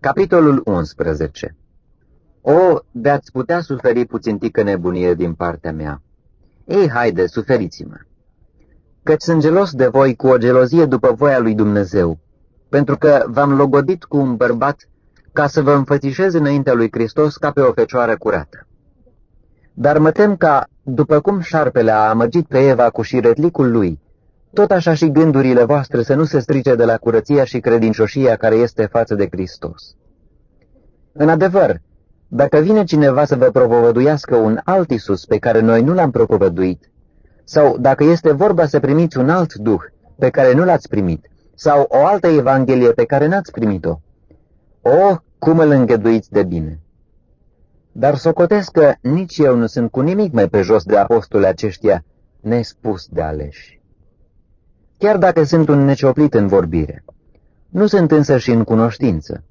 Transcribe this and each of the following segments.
Capitolul 11 O, de-ați putea suferi puțin tică nebunie din partea mea. Ei, haide, suferiți-mă. Căci sunt gelos de voi cu o gelozie după voia lui Dumnezeu, pentru că v-am logodit cu un bărbat ca să vă înfățișez înaintea lui Hristos ca pe o fecioară curată. Dar mă tem ca, după cum șarpele a amăgit pe Eva cu șiretlicul lui, tot așa și gândurile voastre să nu se strice de la curăția și credincioșia care este față de Hristos. În adevăr, dacă vine cineva să vă propovăduiască un alt Isus pe care noi nu l-am propovăduit, sau dacă este vorba să primiți un alt Duh pe care nu l-ați primit, sau o altă Evanghelie pe care n-ați primit-o, o, cum îl îngăduiți de bine! Dar socotesc că nici eu nu sunt cu nimic mai pe jos de apostole aceștia nespus de aleși. Chiar dacă sunt un necioplit în vorbire, nu sunt însă și în cunoștință.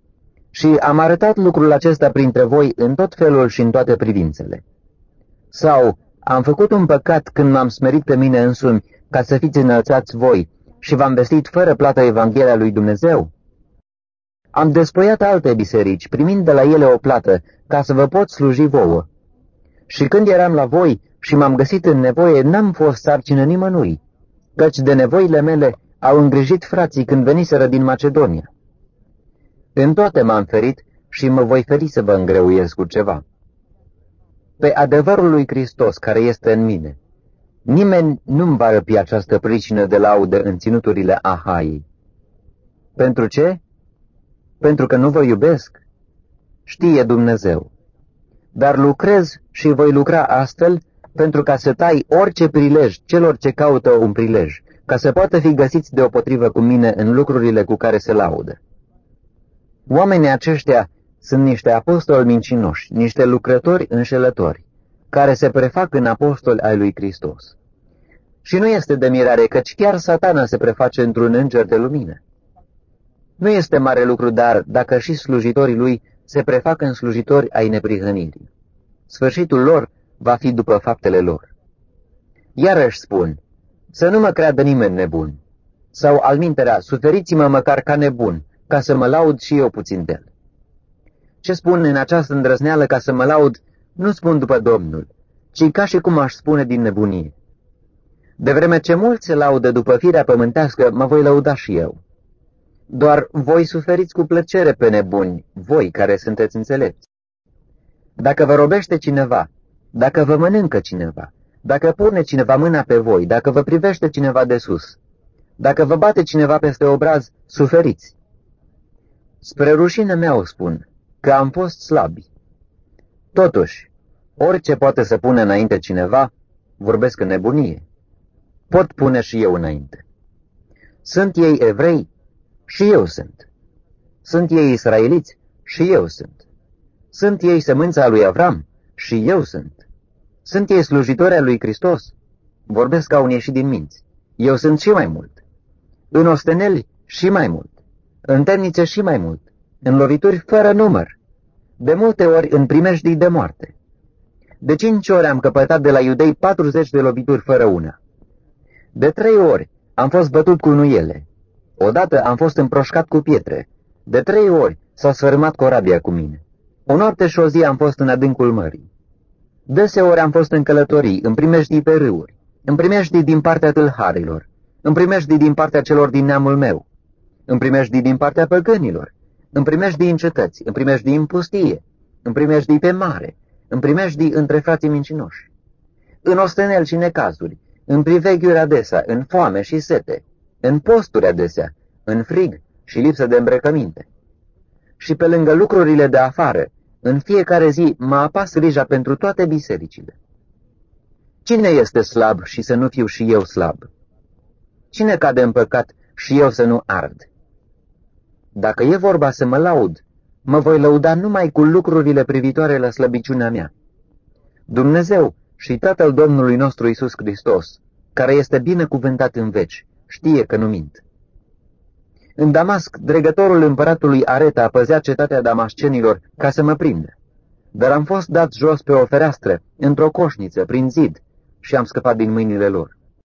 Și am arătat lucrul acesta printre voi în tot felul și în toate privințele. Sau am făcut un păcat când m-am smerit pe mine însumi ca să fiți înălțați voi și v-am vestit fără plată Evanghelia lui Dumnezeu? Am despoiat alte biserici, primind de la ele o plată, ca să vă pot sluji vouă. Și când eram la voi și m-am găsit în nevoie, n-am fost sarcină nimănui, căci de nevoile mele au îngrijit frații când veniseră din Macedonia. În toate m-am ferit și mă voi feri să vă îngreuiesc cu ceva. Pe adevărul lui Hristos care este în mine, nimeni nu-mi va răpi această pricină de laudă în ținuturile Ahaiei. Pentru ce? Pentru că nu vă iubesc? Știe Dumnezeu. Dar lucrez și voi lucra astfel pentru ca să tai orice prilej celor ce caută un prilej, ca să poată fi găsiți deopotrivă cu mine în lucrurile cu care se laudă. Oamenii aceștia sunt niște apostoli mincinoși, niște lucrători înșelători, care se prefac în apostoli ai lui Hristos. Și nu este de mirare, căci chiar satana se preface într-un înger de lumină. Nu este mare lucru, dar dacă și slujitorii lui se prefac în slujitori ai neprihănirii. Sfârșitul lor va fi după faptele lor. Iarăși spun, să nu mă creadă nimeni nebun, sau alminterea, suferiți-mă măcar ca nebun, ca să mă laud și eu puțin de el. Ce spun în această îndrăzneală ca să mă laud, nu spun după Domnul, ci ca și cum aș spune din nebunie. De vreme ce mulți se laudă după firea pământească, mă voi lăuda și eu. Doar voi suferiți cu plăcere pe nebuni, voi care sunteți înțelepți. Dacă vă robește cineva, dacă vă mănâncă cineva, dacă pune cineva mâna pe voi, dacă vă privește cineva de sus, dacă vă bate cineva peste obraz, suferiți. Spre rușine mea o spun, că am fost slabi. Totuși, orice poate să pune înainte cineva, vorbesc în nebunie. Pot pune și eu înainte. Sunt ei evrei? Și eu sunt. Sunt ei israeliți? Și eu sunt. Sunt ei sămânța lui Avram? Și eu sunt. Sunt ei slujitori al lui Hristos? Vorbesc ca un ieșit din minți. Eu sunt și mai mult. În osteneli și mai mult. În temnițe și mai mult. În lovituri fără număr. De multe ori în primejdii de moarte. De cinci ori am căpătat de la iudei 40 de lovituri fără una. De trei ori am fost bătut cu nuiele. Odată am fost împroșcat cu pietre. De trei ori s-a sfărâmat corabia cu mine. O noapte și o zi am fost în adâncul mării. Deseori am fost în călătorii, în primejdii pe râuri, în primejdii din partea tâlharilor, în primejdii din partea celor din neamul meu, în primejdii din partea păgânilor, în primejdii în cetăți, în primejdii în pustie, în primejdii pe mare, în primejdii între frații mincinoși, în ostenel și necazuri, în priveghiuri adesea, în foame și sete, în posturi adesea, în frig și lipsă de îmbrăcăminte. Și pe lângă lucrurile de afară, în fiecare zi mă apas grija pentru toate bisericile. Cine este slab și să nu fiu și eu slab? Cine cade în păcat și eu să nu ard? Dacă e vorba să mă laud, mă voi lăuda numai cu lucrurile privitoare la slăbiciunea mea. Dumnezeu și Tatăl Domnului nostru Isus Hristos, care este binecuvântat în veci, știe că nu mint. În Damasc, dregătorul împăratului Areta păzea cetatea damascenilor ca să mă prindă. Dar am fost dat jos pe o fereastră, într-o coșniță, prin zid, și am scăpat din mâinile lor.